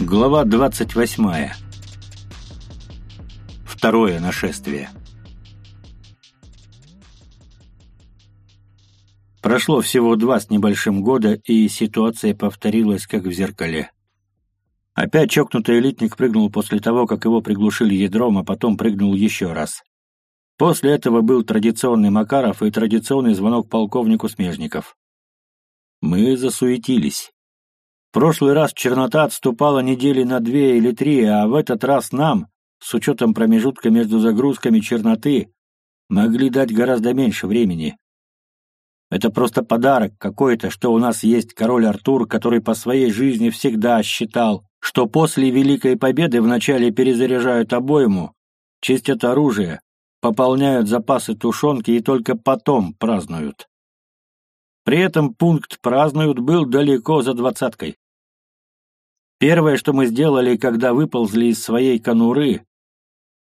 Глава 28. Второе нашествие. Прошло всего два с небольшим года, и ситуация повторилась, как в зеркале. Опять чокнутый элитник прыгнул после того, как его приглушили ядром, а потом прыгнул еще раз. После этого был традиционный Макаров и традиционный звонок полковнику Смежников. Мы засуетились прошлый раз чернота отступала недели на две или три, а в этот раз нам, с учетом промежутка между загрузками черноты, могли дать гораздо меньше времени. Это просто подарок какой-то, что у нас есть король Артур, который по своей жизни всегда считал, что после Великой Победы вначале перезаряжают обойму, чистят оружие, пополняют запасы тушенки и только потом празднуют. При этом пункт «празднуют» был далеко за двадцаткой. Первое, что мы сделали, когда выползли из своей конуры,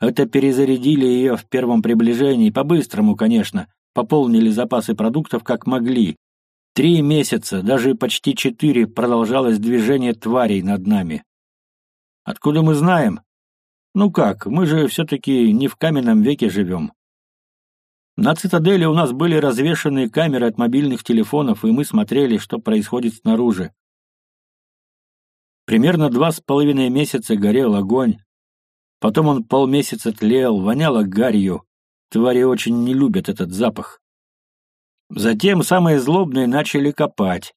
это перезарядили ее в первом приближении, по-быстрому, конечно, пополнили запасы продуктов как могли. Три месяца, даже почти четыре, продолжалось движение тварей над нами. Откуда мы знаем? Ну как, мы же все-таки не в каменном веке живем. На цитадели у нас были развешаны камеры от мобильных телефонов, и мы смотрели, что происходит снаружи. Примерно два с половиной месяца горел огонь. Потом он полмесяца тлел, воняло гарью. Твари очень не любят этот запах. Затем самые злобные начали копать.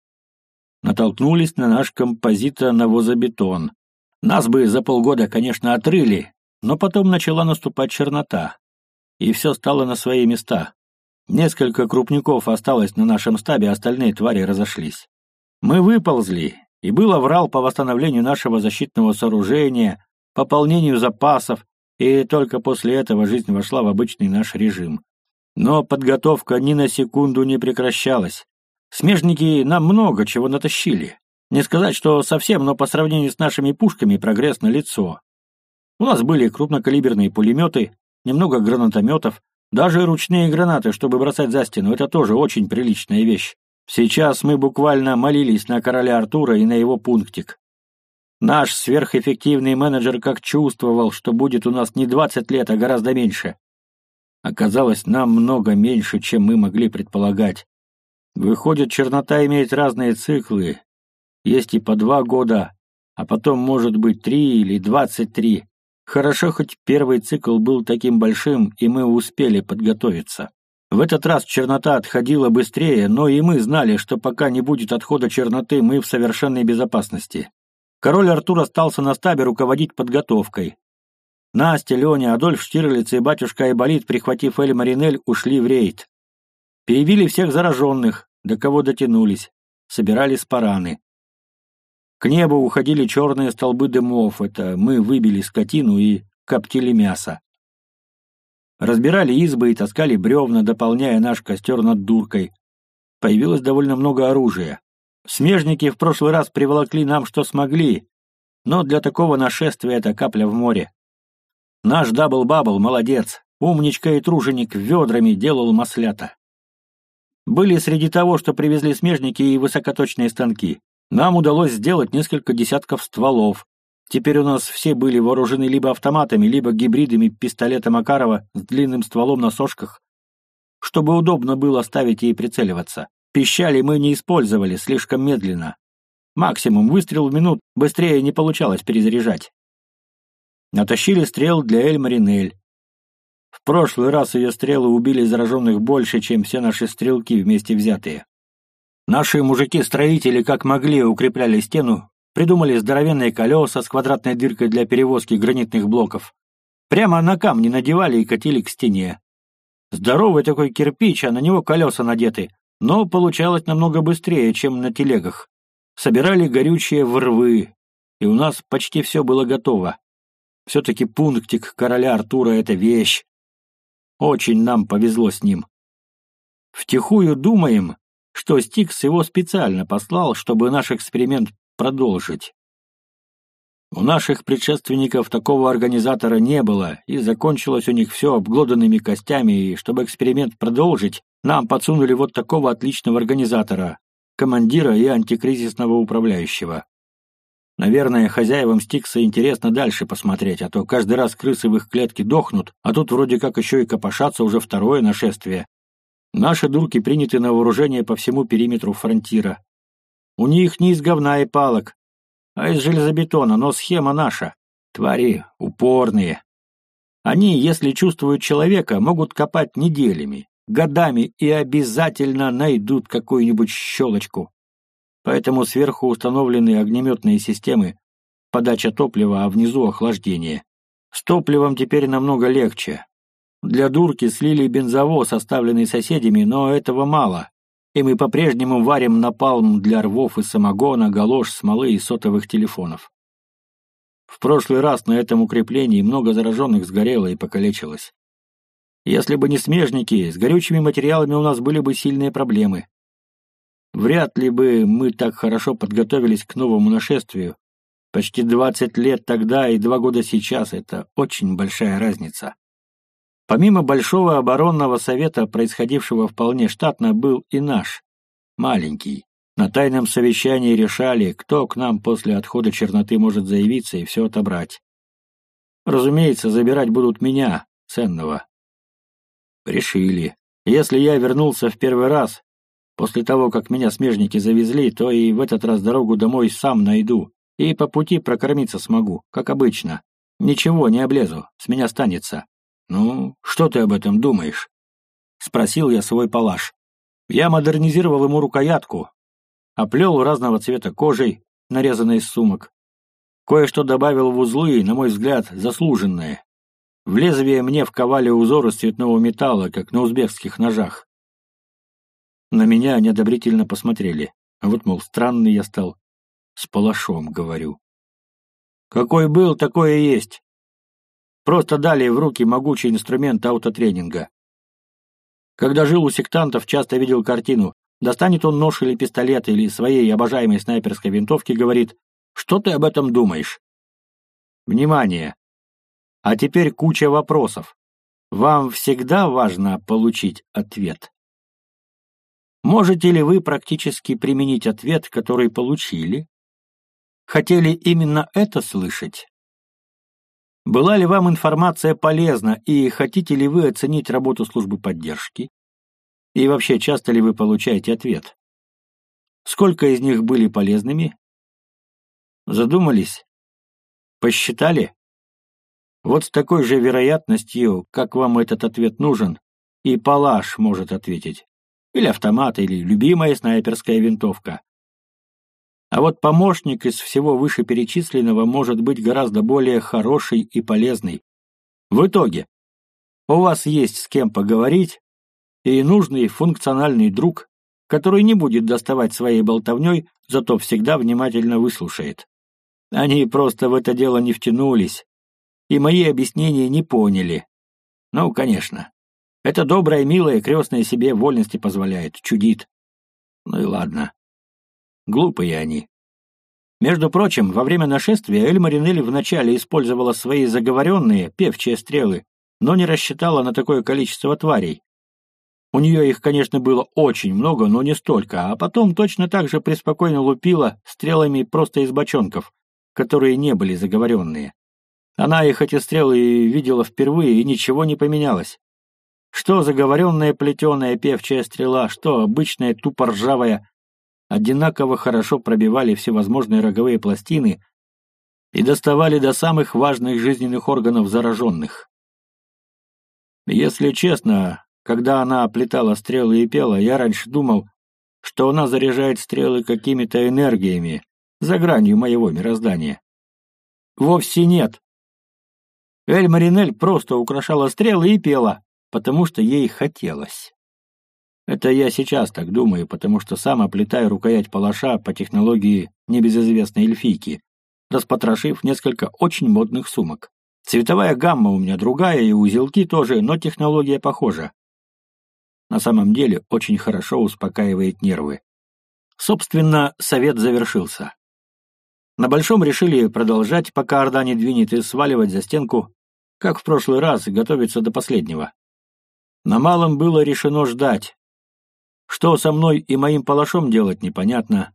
Натолкнулись на наш композита навозобетон. Нас бы за полгода, конечно, отрыли, но потом начала наступать чернота. И все стало на свои места. Несколько крупников осталось на нашем стабе, остальные твари разошлись. Мы выползли, и был оврал по восстановлению нашего защитного сооружения, пополнению запасов, и только после этого жизнь вошла в обычный наш режим. Но подготовка ни на секунду не прекращалась. Смежники нам много чего натащили. Не сказать, что совсем, но по сравнению с нашими пушками прогресс на лицо. У нас были крупнокалиберные пулеметы, немного гранатометов, даже ручные гранаты, чтобы бросать за стену, это тоже очень приличная вещь. Сейчас мы буквально молились на короля Артура и на его пунктик. Наш сверхэффективный менеджер как чувствовал, что будет у нас не 20 лет, а гораздо меньше. Оказалось, нам много меньше, чем мы могли предполагать. Выходит, чернота имеет разные циклы. Есть и по два года, а потом может быть три или двадцать три. Хорошо, хоть первый цикл был таким большим, и мы успели подготовиться. В этот раз чернота отходила быстрее, но и мы знали, что пока не будет отхода черноты, мы в совершенной безопасности. Король Артур остался на стабе руководить подготовкой. Настя, Леня, Адольф Штирлиц и батюшка Айболит, прихватив Эль Маринель, ушли в рейд. Перебили всех зараженных, до кого дотянулись, собирали спораны. К небу уходили черные столбы дымов, это мы выбили скотину и коптили мясо. Разбирали избы и таскали бревна, дополняя наш костер над дуркой. Появилось довольно много оружия. Смежники в прошлый раз приволокли нам, что смогли, но для такого нашествия это капля в море. Наш дабл-бабл молодец, умничка и труженик ведрами делал маслята. Были среди того, что привезли смежники и высокоточные станки. Нам удалось сделать несколько десятков стволов, Теперь у нас все были вооружены либо автоматами, либо гибридами пистолета Макарова с длинным стволом на сошках, чтобы удобно было ставить и прицеливаться. Пищали мы не использовали, слишком медленно. Максимум выстрел в минут, быстрее не получалось перезаряжать. Натащили стрел для Эль Маринель. В прошлый раз ее стрелы убили зараженных больше, чем все наши стрелки вместе взятые. Наши мужики-строители как могли укрепляли стену, Придумали здоровенные колеса с квадратной дыркой для перевозки гранитных блоков. Прямо на камни надевали и катили к стене. Здоровый такой кирпич, а на него колеса надеты, но получалось намного быстрее, чем на телегах. Собирали горючее в рвы, и у нас почти все было готово. Все-таки пунктик короля Артура — это вещь. Очень нам повезло с ним. Втихую думаем, что Стикс его специально послал, чтобы наш эксперимент продолжить. У наших предшественников такого организатора не было, и закончилось у них все обглоданными костями, и чтобы эксперимент продолжить, нам подсунули вот такого отличного организатора, командира и антикризисного управляющего. Наверное, хозяевам Стикса интересно дальше посмотреть, а то каждый раз крысы в их клетке дохнут, а тут вроде как еще и копошатся уже второе нашествие. Наши дурки приняты на вооружение по всему периметру фронтира. У них не из говна и палок, а из железобетона, но схема наша. Твари упорные. Они, если чувствуют человека, могут копать неделями, годами и обязательно найдут какую-нибудь щелочку поэтому сверху установлены огнеметные системы, подача топлива, а внизу охлаждение. С топливом теперь намного легче. Для дурки слили бензовоз, оставленный соседями, но этого мало, и мы по-прежнему варим напалм для рвов и самогона, галош, смолы и сотовых телефонов. В прошлый раз на этом укреплении много зараженных сгорело и покалечилось. Если бы не смежники, с горючими материалами у нас были бы сильные проблемы. Вряд ли бы мы так хорошо подготовились к новому нашествию. Почти двадцать лет тогда и два года сейчас — это очень большая разница. Помимо Большого оборонного совета, происходившего вполне штатно, был и наш, маленький. На тайном совещании решали, кто к нам после отхода черноты может заявиться и все отобрать. Разумеется, забирать будут меня, ценного. Решили. Если я вернулся в первый раз, После того, как меня смежники завезли, то и в этот раз дорогу домой сам найду. И по пути прокормиться смогу, как обычно. Ничего, не облезу, с меня станется. Ну, что ты об этом думаешь? Спросил я свой палаш. Я модернизировал ему рукоятку, оплел разного цвета кожей, нарезанной из сумок. Кое-что добавил в узлы, на мой взгляд, заслуженные. В лезвие мне вковали узор из цветного металла, как на узбекских ножах. На меня неодобрительно посмотрели. А вот, мол, странный я стал. С палашом, говорю. Какой был, такое есть. Просто дали в руки могучий инструмент аутотренинга. Когда жил у сектантов, часто видел картину. Достанет он нож или пистолет, или своей обожаемой снайперской винтовки, говорит, «Что ты об этом думаешь?» Внимание! А теперь куча вопросов. Вам всегда важно получить ответ. Можете ли вы практически применить ответ, который получили? Хотели именно это слышать? Была ли вам информация полезна и хотите ли вы оценить работу службы поддержки? И вообще, часто ли вы получаете ответ? Сколько из них были полезными? Задумались? Посчитали? Вот с такой же вероятностью, как вам этот ответ нужен, и Палаш может ответить или автомат, или любимая снайперская винтовка. А вот помощник из всего вышеперечисленного может быть гораздо более хороший и полезный. В итоге, у вас есть с кем поговорить и нужный функциональный друг, который не будет доставать своей болтовней, зато всегда внимательно выслушает. Они просто в это дело не втянулись, и мои объяснения не поняли. Ну, конечно, это добрая, милая, крестная себе вольности позволяет, чудит. Ну и ладно. Глупые они. Между прочим, во время нашествия Эль Маринелли вначале использовала свои заговоренные, певчие стрелы, но не рассчитала на такое количество тварей. У нее их, конечно, было очень много, но не столько, а потом точно так же преспокойно лупила стрелами просто из бочонков, которые не были заговоренные. Она их, эти стрелы, видела впервые, и ничего не поменялось. Что заговоренная плетеная певчая стрела, что обычная тупо ржавая, одинаково хорошо пробивали всевозможные роговые пластины и доставали до самых важных жизненных органов зараженных. Если честно, когда она оплетала стрелы и пела, я раньше думал, что она заряжает стрелы какими-то энергиями за гранью моего мироздания. Вовсе нет. Эль Маринель просто украшала стрелы и пела потому что ей хотелось. Это я сейчас так думаю, потому что сам оплетаю рукоять палаша по технологии небезызвестной эльфийки, распотрошив несколько очень модных сумок. Цветовая гамма у меня другая, и узелки тоже, но технология похожа. На самом деле очень хорошо успокаивает нервы. Собственно, совет завершился. На Большом решили продолжать, пока Орда не двинет и сваливать за стенку, как в прошлый раз, готовиться до последнего. На малом было решено ждать. Что со мной и моим палашом делать, непонятно.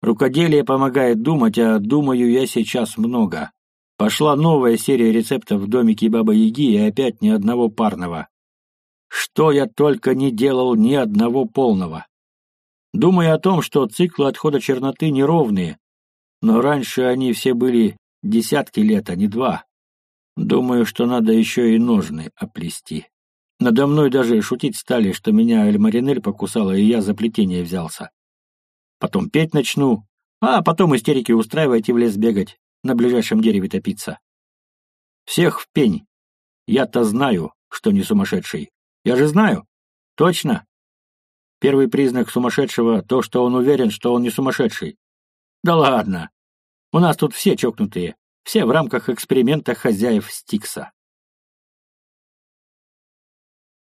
Рукоделие помогает думать, а думаю я сейчас много. Пошла новая серия рецептов в домике Бабы-Яги и опять ни одного парного. Что я только не делал, ни одного полного. Думаю о том, что циклы отхода черноты неровные, но раньше они все были десятки лет, а не два. Думаю, что надо еще и ножны оплести. Надо мной даже шутить стали, что меня Эльмаринель покусала, и я за плетение взялся. Потом петь начну, а потом истерики устраивать и в лес бегать, на ближайшем дереве топиться. Всех в пень. Я-то знаю, что не сумасшедший. Я же знаю. Точно. Первый признак сумасшедшего — то, что он уверен, что он не сумасшедший. Да ладно. У нас тут все чокнутые. Все в рамках эксперимента хозяев Стикса.